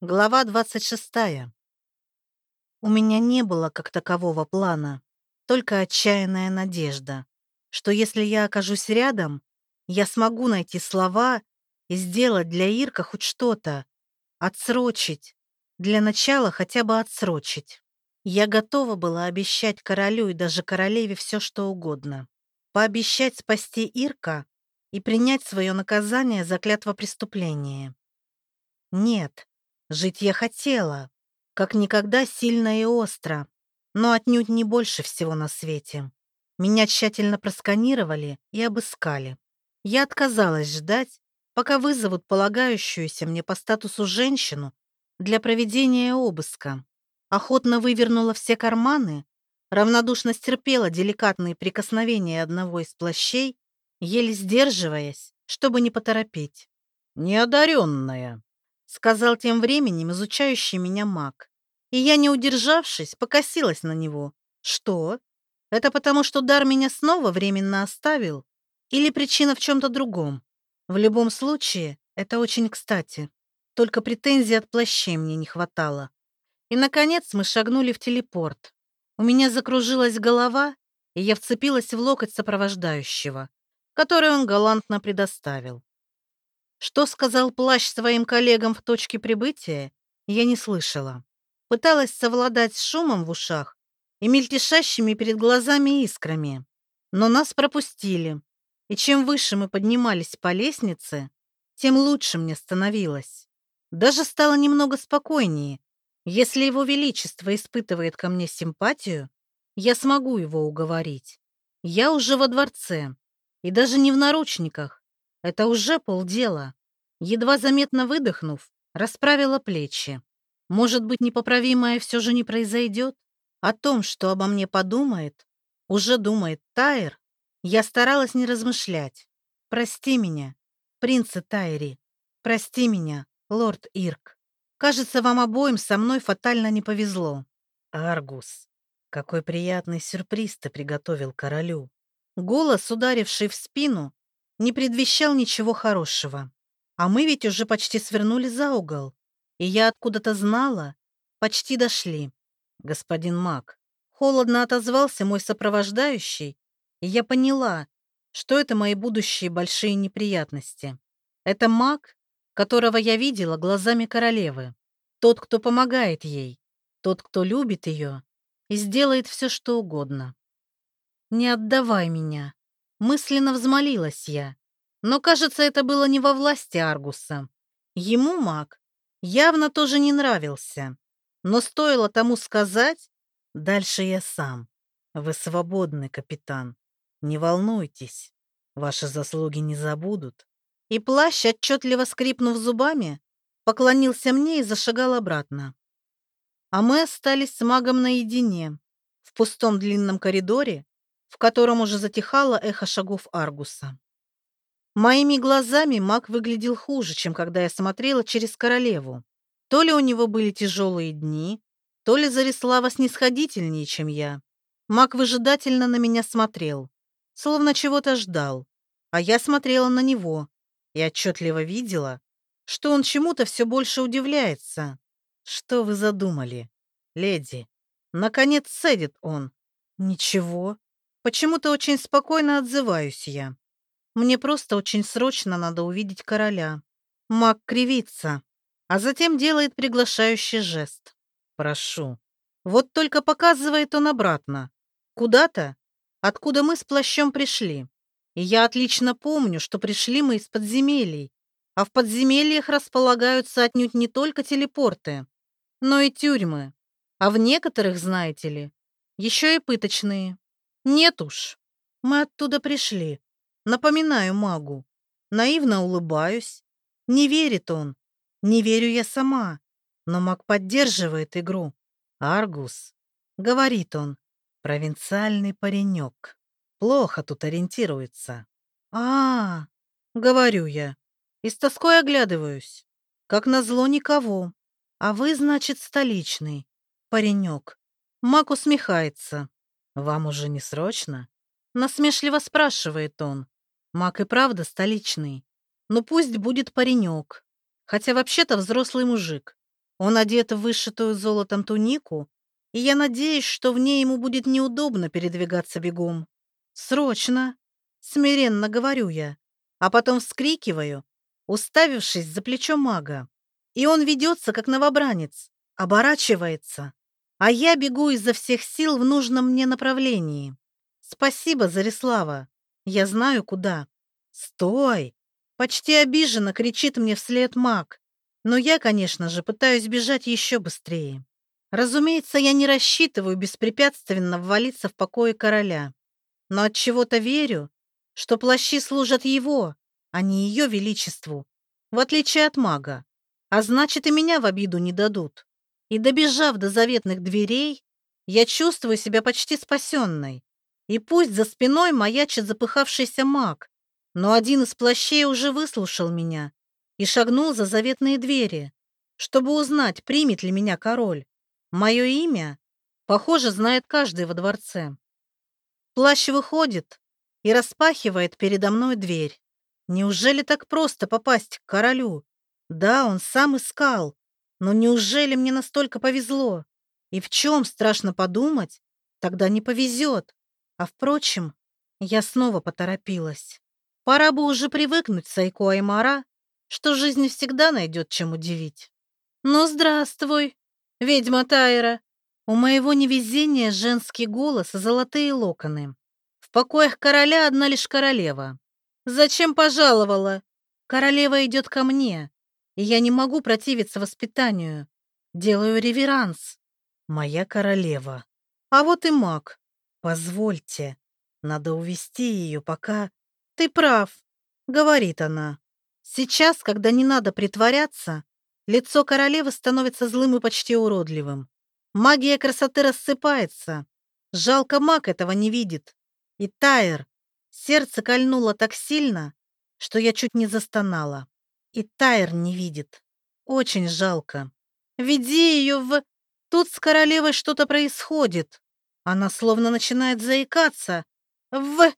Глава 26. У меня не было как такового плана, только отчаянная надежда, что если я окажусь рядом, я смогу найти слова и сделать для Ирка хоть что-то, отсрочить, для начала хотя бы отсрочить. Я готова была обещать королю и даже королеве все, что угодно. Пообещать спасти Ирка и принять свое наказание за клятво преступления. Нет, Жить я хотела, как никогда сильно и остро, но отнюдь не больше всего на свете. Меня тщательно просканировали и обыскали. Я отказалась ждать, пока вызовут полагающуюся мне по статусу женщину для проведения обыска. Охотно вывернула все карманы, равнодушно стерпела деликатные прикосновения одного из плащей, еле сдерживаясь, чтобы не поторопить. «Неодаренная», сказал тем временем изучающий меня маг. И я, не удержавшись, покосилась на него. Что? Это потому, что дар меня снова временно оставил? Или причина в чем-то другом? В любом случае, это очень кстати. Только претензий от плащей мне не хватало. И, наконец, мы шагнули в телепорт. У меня закружилась голова, и я вцепилась в локоть сопровождающего, который он галантно предоставил. Что сказал плащ своим коллегам в точке прибытия, я не слышала. Пыталась совладать с шумом в ушах и мельтешащими перед глазами искрами. Но нас пропустили, и чем выше мы поднимались по лестнице, тем лучше мне становилось. Даже стало немного спокойнее. Если его величество испытывает ко мне симпатию, я смогу его уговорить. Я уже во дворце, и даже не в наручниках, это уже полдела. Едва заметно выдохнув, расправила плечи. Может быть, непоправимое все же не произойдет? О том, что обо мне подумает, уже думает Тайр, я старалась не размышлять. Прости меня, принцы Тайри. Прости меня, лорд Ирк. Кажется, вам обоим со мной фатально не повезло. Аргус, какой приятный сюрприз ты приготовил королю. Голос, ударивший в спину, не предвещал ничего хорошего. А мы ведь уже почти свернули за угол. И я откуда-то знала. Почти дошли. Господин Мак. Холодно отозвался мой сопровождающий, и я поняла, что это мои будущие большие неприятности. Это маг, которого я видела глазами королевы. Тот, кто помогает ей. Тот, кто любит ее и сделает все, что угодно. «Не отдавай меня», Мысленно взмолилась я. Но, кажется, это было не во власти Аргуса. Ему маг явно тоже не нравился. Но стоило тому сказать, дальше я сам. Вы свободны, капитан. Не волнуйтесь, ваши заслуги не забудут. И плащ, отчетливо скрипнув зубами, поклонился мне и зашагал обратно. А мы остались с магом наедине, в пустом длинном коридоре, в котором уже затихало эхо шагов Аргуса. Моими глазами маг выглядел хуже, чем когда я смотрела через королеву. То ли у него были тяжелые дни, то ли Зарислава снисходительнее, чем я. Маг выжидательно на меня смотрел, словно чего-то ждал, а я смотрела на него и отчетливо видела, что он чему-то все больше удивляется. «Что вы задумали, леди?» Наконец цедит он. «Ничего», Почему-то очень спокойно отзываюсь я. Мне просто очень срочно надо увидеть короля. Маг кривится, а затем делает приглашающий жест. Прошу. Вот только показывает он обратно. Куда-то, откуда мы с плащом пришли. И я отлично помню, что пришли мы из подземелий, а в подземельях располагаются отнюдь не только телепорты, но и тюрьмы, а в некоторых, знаете ли, еще и пыточные. Нет уж, мы оттуда пришли. Напоминаю магу. Наивно улыбаюсь. Не верит он. Не верю я сама. Но маг поддерживает игру. Аргус, говорит он, провинциальный паренек. Плохо тут ориентируется. А, -а, -а говорю я. И с тоской оглядываюсь. Как назло никого. А вы, значит, столичный. Паренек. Маг усмехается. «Вам уже не срочно?» Насмешливо спрашивает он. Мак и правда столичный. Ну пусть будет паренек. Хотя вообще-то взрослый мужик. Он одет в вышитую золотом тунику, и я надеюсь, что в ней ему будет неудобно передвигаться бегом. Срочно! Смиренно говорю я, а потом вскрикиваю, уставившись за плечо мага. И он ведется, как новобранец, оборачивается, а я бегу изо всех сил в нужном мне направлении. Спасибо, Зарислава. Я знаю, куда. Стой! Почти обиженно кричит мне вслед маг. Но я, конечно же, пытаюсь бежать еще быстрее. Разумеется, я не рассчитываю беспрепятственно ввалиться в покое короля. Но от чего-то верю, что плащи служат его, а не ее величеству, в отличие от мага. А значит, и меня в обиду не дадут. И добежав до заветных дверей, я чувствую себя почти спасенной. И пусть за спиной маячит запыхавшийся маг, но один из плащей уже выслушал меня и шагнул за заветные двери, чтобы узнать, примет ли меня король. Мое имя, похоже, знает каждый во дворце. Плащ выходит и распахивает передо мной дверь. Неужели так просто попасть к королю? Да, он сам искал, но неужели мне настолько повезло? И в чем, страшно подумать, тогда не повезет. А впрочем, я снова поторопилась. Пора бы уже привыкнуть, Сайко Аймара, что жизнь всегда найдет чем удивить. Ну, здравствуй, ведьма Тайра. У моего невезения женский голос и золотые локоны. В покоях короля одна лишь королева. Зачем пожаловала? Королева идет ко мне, и я не могу противиться воспитанию. Делаю реверанс. Моя королева. А вот и маг. Позвольте. Надо увести ее, пока... Ты прав, говорит она. Сейчас, когда не надо притворяться, лицо королевы становится злым и почти уродливым. Магия красоты рассыпается. Жалко, маг этого не видит. И Тайр. Сердце кольнуло так сильно, что я чуть не застонала. И Тайр не видит. Очень жалко. Веди ее в... Тут с королевой что-то происходит. Она словно начинает заикаться. В...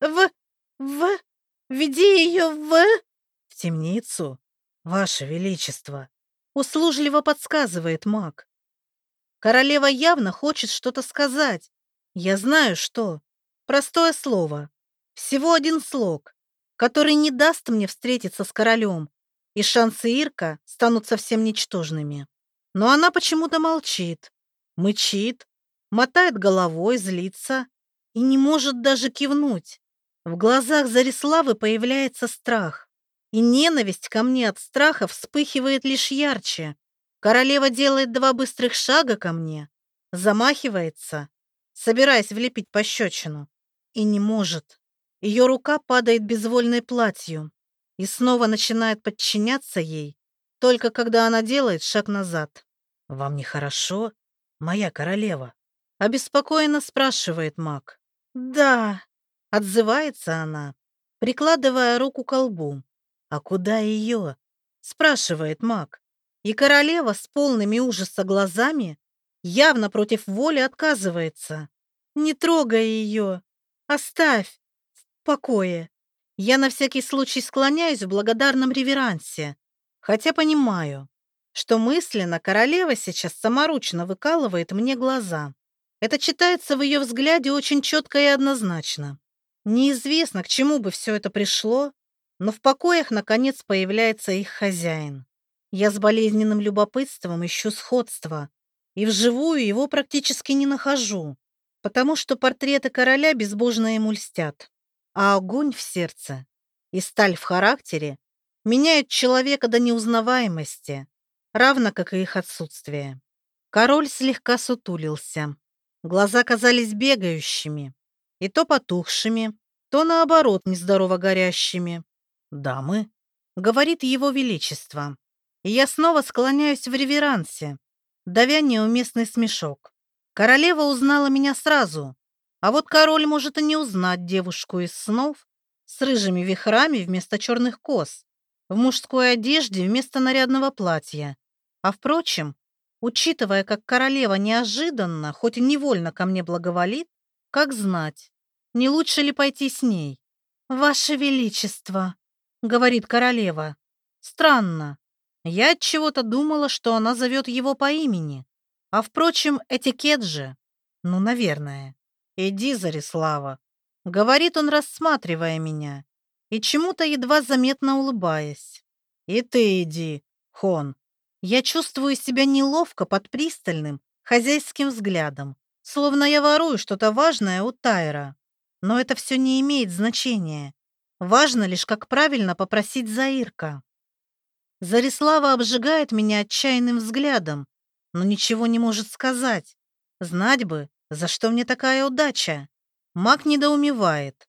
В... В... Веди ее в... В темницу, Ваше Величество. Услужливо подсказывает маг. Королева явно хочет что-то сказать. Я знаю, что. Простое слово. Всего один слог, который не даст мне встретиться с королем, и шансы Ирка станут совсем ничтожными. Но она почему-то молчит, мычит, мотает головой, злится и не может даже кивнуть. В глазах Зариславы появляется страх, и ненависть ко мне от страха вспыхивает лишь ярче. Королева делает два быстрых шага ко мне, замахивается, собираясь влепить пощечину, и не может. Ее рука падает безвольной платью и снова начинает подчиняться ей, только когда она делает шаг назад. «Вам нехорошо, моя королева?» Обеспокоенно спрашивает маг. «Да», — отзывается она, прикладывая руку к колбу. «А куда ее?» — спрашивает маг. И королева с полными ужаса глазами явно против воли отказывается. «Не трогай ее! Оставь! покое. Я на всякий случай склоняюсь в благодарном реверансе, хотя понимаю, что мысленно королева сейчас саморучно выкалывает мне глаза. Это читается в ее взгляде очень четко и однозначно. Неизвестно, к чему бы все это пришло, но в покоях, наконец, появляется их хозяин. Я с болезненным любопытством ищу сходства, и вживую его практически не нахожу, потому что портреты короля безбожно ему льстят а огонь в сердце и сталь в характере меняют человека до неузнаваемости, равно как и их отсутствие. Король слегка сутулился. Глаза казались бегающими, и то потухшими, то, наоборот, нездорово горящими. «Дамы», — говорит его величество, и я снова склоняюсь в реверансе, давя неуместный смешок. Королева узнала меня сразу, а вот король может и не узнать девушку из снов с рыжими вихрами вместо черных кос, в мужской одежде вместо нарядного платья. А впрочем, учитывая, как королева неожиданно, хоть и невольно ко мне благоволит, как знать, не лучше ли пойти с ней? «Ваше Величество», — говорит королева. «Странно. Я от чего-то думала, что она зовет его по имени. А впрочем, этикет же. Ну, наверное. Иди, Зарислава. Говорит он, рассматривая меня. И чему-то едва заметно улыбаясь. И ты иди, Хон. Я чувствую себя неловко под пристальным, хозяйским взглядом, словно я ворую что-то важное у Тайра. Но это все не имеет значения. Важно лишь, как правильно попросить Заирка. Зарислава обжигает меня отчаянным взглядом, но ничего не может сказать. Знать бы, за что мне такая удача. Маг недоумевает.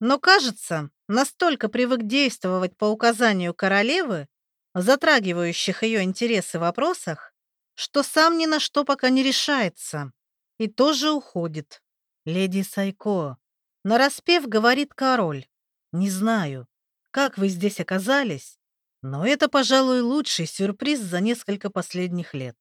Но, кажется, настолько привык действовать по указанию королевы, затрагивающих ее интересы вопросах, что сам ни на что пока не решается и тоже уходит. Леди Сайко, нараспев говорит король. Не знаю, как вы здесь оказались, но это, пожалуй, лучший сюрприз за несколько последних лет.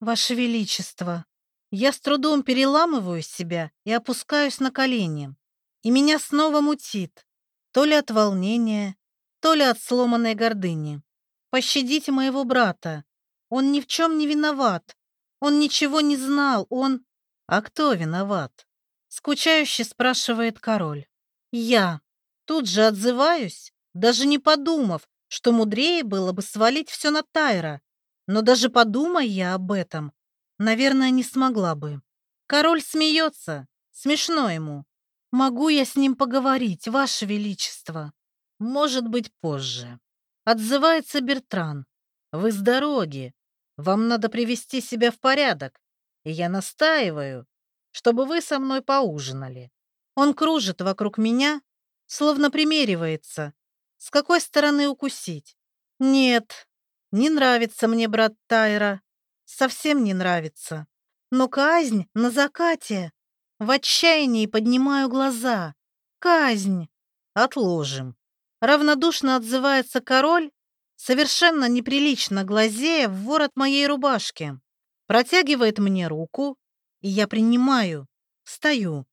Ваше Величество, я с трудом переламываю себя и опускаюсь на колени. И меня снова мутит. То ли от волнения, то ли от сломанной гордыни. Пощадите моего брата. Он ни в чем не виноват. Он ничего не знал. Он... А кто виноват? Скучающе спрашивает король. Я. Тут же отзываюсь, даже не подумав, что мудрее было бы свалить все на Тайра. Но даже подумай я об этом, наверное, не смогла бы. Король смеется, смешно ему. Могу я с ним поговорить, Ваше Величество? Может быть, позже. Отзывается Бертран. Вы с дороги. Вам надо привести себя в порядок. И я настаиваю, чтобы вы со мной поужинали. Он кружит вокруг меня, словно примеривается, с какой стороны укусить? Нет, не нравится мне брат Тайра. Совсем не нравится. Но казнь на закате. В отчаянии поднимаю глаза. Казнь. Отложим. Равнодушно отзывается король, совершенно неприлично глазея в ворот моей рубашки. Протягивает мне руку, и я принимаю. Встаю.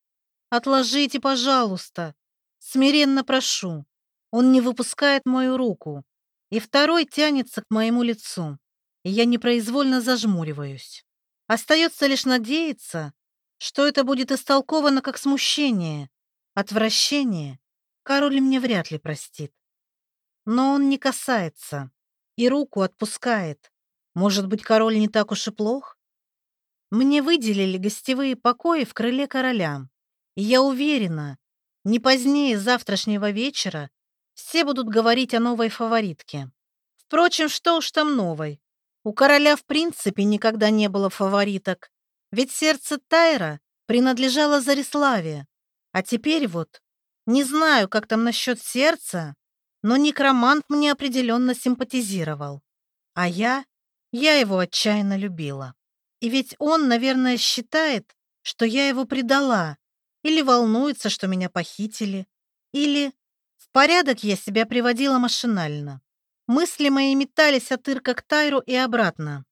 Отложите, пожалуйста. Смиренно прошу. Он не выпускает мою руку, и второй тянется к моему лицу, и я непроизвольно зажмуриваюсь. Остается лишь надеяться, что это будет истолковано как смущение, отвращение. Король мне вряд ли простит. Но он не касается и руку отпускает. Может быть, король не так уж и плох? Мне выделили гостевые покои в крыле короля, и я уверена, не позднее завтрашнего вечера все будут говорить о новой фаворитке. Впрочем, что уж там новой. У короля в принципе никогда не было фавориток, ведь сердце Тайра принадлежало Зариславе. А теперь вот, не знаю, как там насчет сердца, но некромант мне определенно симпатизировал. А я, я его отчаянно любила. И ведь он, наверное, считает, что я его предала, или волнуется, что меня похитили, или порядок я себя приводила машинально. Мысли мои метались от Ирка к Тайру и обратно.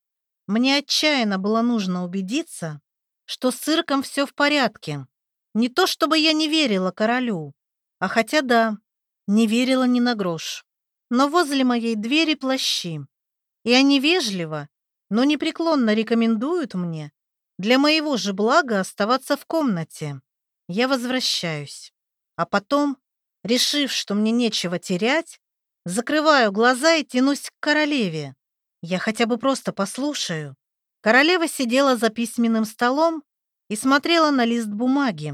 Мне отчаянно было нужно убедиться, что с Ирком все в порядке. Не то чтобы я не верила королю, а хотя да, не верила ни на грош. Но возле моей двери плащи, и они вежливо, но непреклонно рекомендуют мне для моего же блага оставаться в комнате. Я возвращаюсь. А потом Решив, что мне нечего терять, закрываю глаза и тянусь к королеве. Я хотя бы просто послушаю. Королева сидела за письменным столом и смотрела на лист бумаги,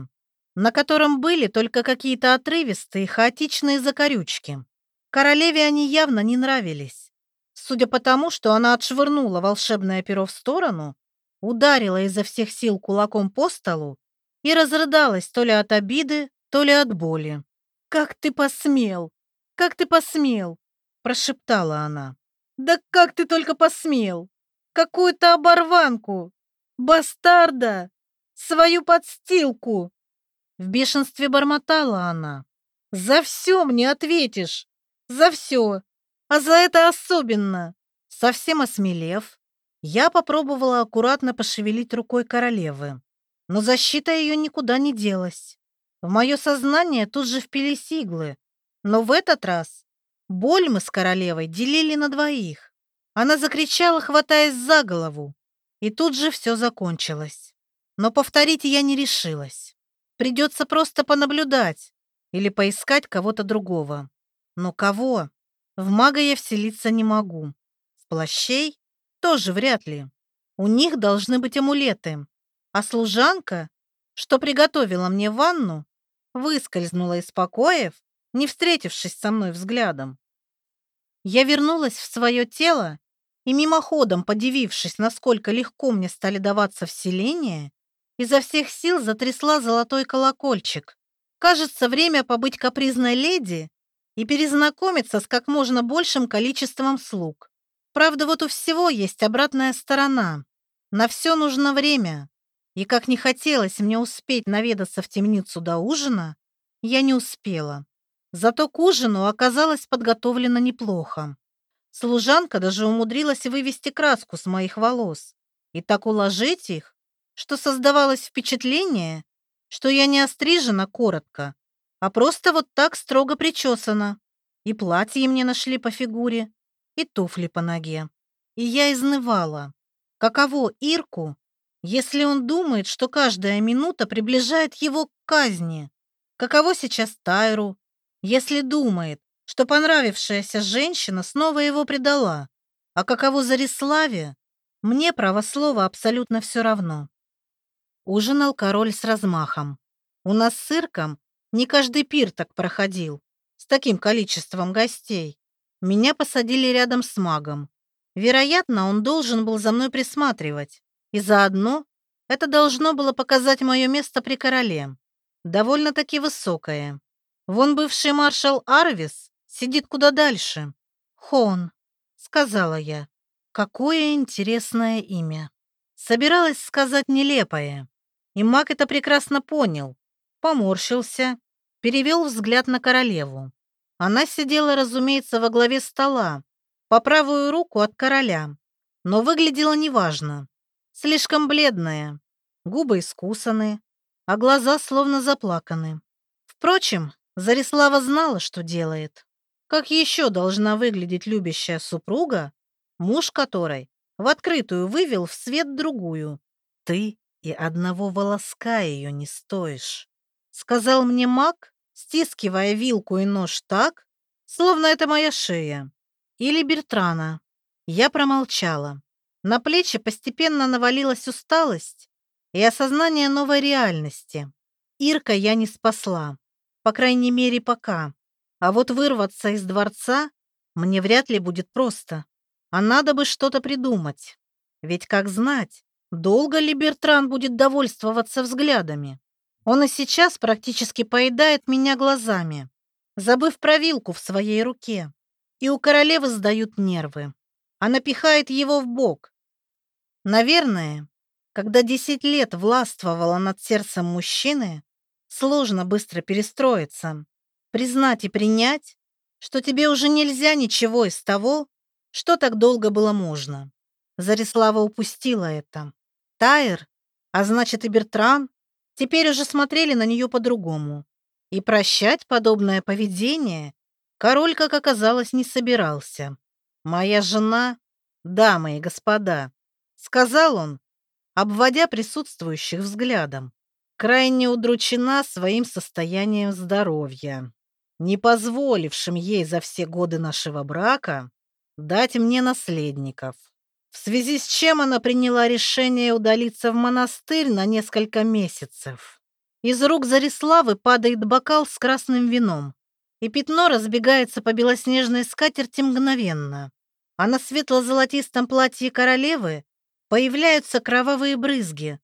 на котором были только какие-то отрывистые, хаотичные закорючки. Королеве они явно не нравились. Судя по тому, что она отшвырнула волшебное перо в сторону, ударила изо всех сил кулаком по столу и разрыдалась то ли от обиды, то ли от боли. «Как ты посмел? Как ты посмел?» – прошептала она. «Да как ты только посмел? Какую-то оборванку! Бастарда! Свою подстилку!» В бешенстве бормотала она. «За все мне ответишь! За все! А за это особенно!» Совсем осмелев, я попробовала аккуратно пошевелить рукой королевы, но защита ее никуда не делась. В мое сознание тут же впились иглы. Но в этот раз боль мы с королевой делили на двоих. Она закричала, хватаясь за голову, и тут же все закончилось. Но повторить я не решилась. Придется просто понаблюдать или поискать кого-то другого. Но кого? В мага я вселиться не могу. В плащей? Тоже вряд ли. У них должны быть амулеты. А служанка, что приготовила мне ванну, выскользнула из покоев, не встретившись со мной взглядом. Я вернулась в свое тело и, мимоходом подивившись, насколько легко мне стали даваться вселения, изо всех сил затрясла золотой колокольчик. Кажется, время побыть капризной леди и перезнакомиться с как можно большим количеством слуг. Правда, вот у всего есть обратная сторона. На все нужно время. И как не хотелось мне успеть наведаться в темницу до ужина, я не успела. Зато к ужину оказалось подготовлено неплохо. Служанка даже умудрилась вывести краску с моих волос и так уложить их, что создавалось впечатление, что я не острижена коротко, а просто вот так строго причесана. И платье мне нашли по фигуре, и туфли по ноге. И я изнывала. Каково Ирку, если он думает, что каждая минута приближает его к казни? Каково сейчас Тайру, если думает, что понравившаяся женщина снова его предала? А каково Зариславе? Мне, право слова, абсолютно все равно. Ужинал король с размахом. У нас с Ирком не каждый пир так проходил, с таким количеством гостей. Меня посадили рядом с магом. Вероятно, он должен был за мной присматривать. И заодно это должно было показать мое место при короле. Довольно-таки высокое. Вон бывший маршал Арвис сидит куда дальше. Хон, сказала я. Какое интересное имя. Собиралась сказать нелепое. И маг это прекрасно понял. Поморщился, перевел взгляд на королеву. Она сидела, разумеется, во главе стола, по правую руку от короля, но выглядела неважно. Слишком бледная, губы искусаны, а глаза словно заплаканы. Впрочем, Зарислава знала, что делает. Как еще должна выглядеть любящая супруга, муж которой в открытую вывел в свет другую? Ты и одного волоска ее не стоишь», — сказал мне маг, стискивая вилку и нож так, словно это моя шея. Или Бертрана. Я промолчала. На плечи постепенно навалилась усталость и осознание новой реальности. Ирка я не спасла. По крайней мере, пока. А вот вырваться из дворца мне вряд ли будет просто. А надо бы что-то придумать. Ведь как знать, Долго ли Бертран будет довольствоваться взглядами? Он и сейчас практически поедает меня глазами, забыв про вилку в своей руке. И у королевы сдают нервы. Она пихает его в бок. Наверное, когда десять лет властвовала над сердцем мужчины, сложно быстро перестроиться, признать и принять, что тебе уже нельзя ничего из того, что так долго было можно. Зарислава упустила это. Тайр, а значит и Бертран, теперь уже смотрели на нее по-другому. И прощать подобное поведение король, как оказалось, не собирался. «Моя жена, дамы и господа», — сказал он, обводя присутствующих взглядом, крайне удручена своим состоянием здоровья, не позволившим ей за все годы нашего брака дать мне наследников в связи с чем она приняла решение удалиться в монастырь на несколько месяцев. Из рук Зариславы падает бокал с красным вином, и пятно разбегается по белоснежной скатерти мгновенно, а на светло-золотистом платье королевы появляются кровавые брызги,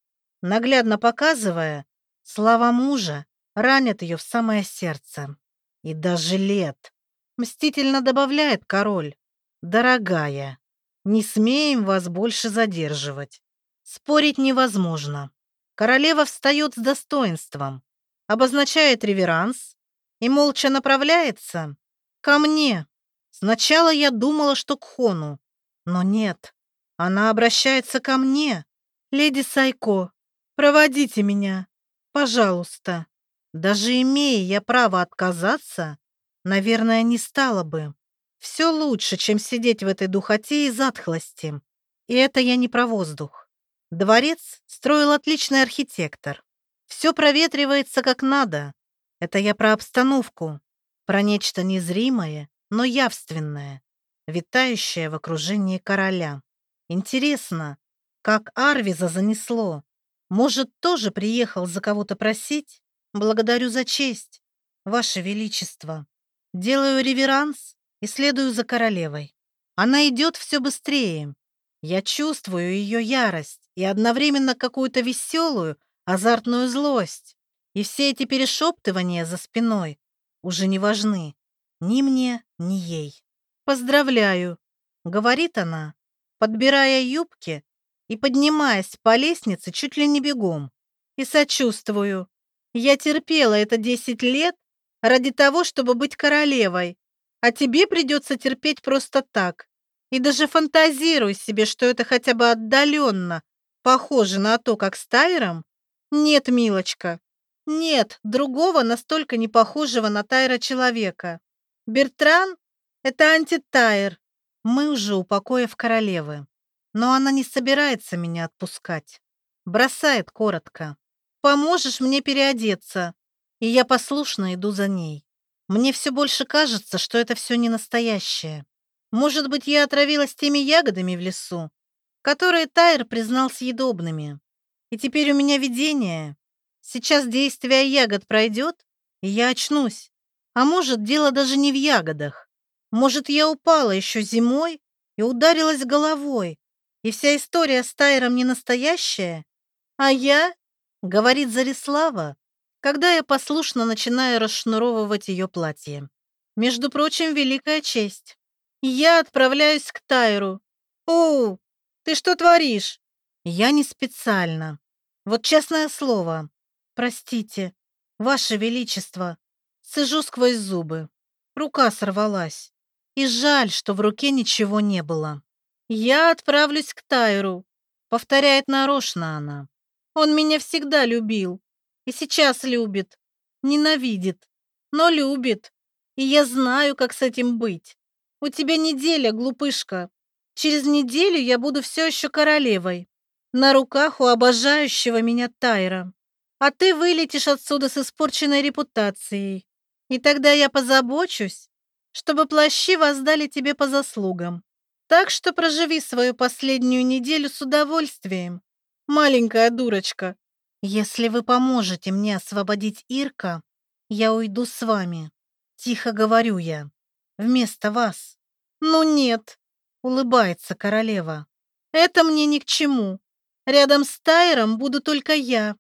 наглядно показывая, слова мужа ранят ее в самое сердце. И даже лет. Мстительно добавляет король. Дорогая, не смеем вас больше задерживать. Спорить невозможно. Королева встает с достоинством, обозначает реверанс и молча направляется ко мне. Сначала я думала, что к Хону, но нет. Она обращается ко мне. Леди Сайко, проводите меня, пожалуйста. Даже имея я право отказаться, наверное, не стала бы. Все лучше, чем сидеть в этой духоте и затхлости. И это я не про воздух. Дворец строил отличный архитектор. Все проветривается как надо. Это я про обстановку, про нечто незримое, но явственное, витающее в окружении короля. Интересно, как Арвиза занесло? Может, тоже приехал за кого-то просить? Благодарю за честь, Ваше Величество. Делаю реверанс и следую за королевой. Она идет все быстрее. Я чувствую ее ярость и одновременно какую-то веселую, азартную злость. И все эти перешептывания за спиной уже не важны ни мне, ни ей. «Поздравляю», — говорит она, подбирая юбки и поднимаясь по лестнице чуть ли не бегом. «И сочувствую. Я терпела это десять лет ради того, чтобы быть королевой, а тебе придется терпеть просто так. И даже фантазируй себе, что это хотя бы отдаленно похоже на то, как с Тайром. Нет, милочка, нет другого настолько не похожего на Тайра человека. Бертран — это антитайр. Мы уже у покоев королевы. Но она не собирается меня отпускать. Бросает коротко. Поможешь мне переодеться. И я послушно иду за ней. Мне все больше кажется, что это все не настоящее. Может быть, я отравилась теми ягодами в лесу, которые Тайр признал съедобными. И теперь у меня видение. Сейчас действие ягод пройдет, и я очнусь. А может, дело даже не в ягодах. Может, я упала еще зимой и ударилась головой, и вся история с Тайром не настоящая? А я, говорит Зарислава, когда я послушно начинаю расшнуровывать ее платье. Между прочим, великая честь. Я отправляюсь к Тайру. О, ты что творишь? Я не специально. Вот честное слово. Простите, Ваше Величество. Сижу сквозь зубы. Рука сорвалась. И жаль, что в руке ничего не было. Я отправлюсь к Тайру. Повторяет нарочно она. Он меня всегда любил. И сейчас любит. Ненавидит. Но любит. И я знаю, как с этим быть. У тебя неделя, глупышка. Через неделю я буду все еще королевой. На руках у обожающего меня Тайра а ты вылетишь отсюда с испорченной репутацией. И тогда я позабочусь, чтобы плащи воздали тебе по заслугам. Так что проживи свою последнюю неделю с удовольствием, маленькая дурочка. Если вы поможете мне освободить Ирка, я уйду с вами. Тихо говорю я. Вместо вас. Ну нет, улыбается королева. Это мне ни к чему. Рядом с Тайром буду только я.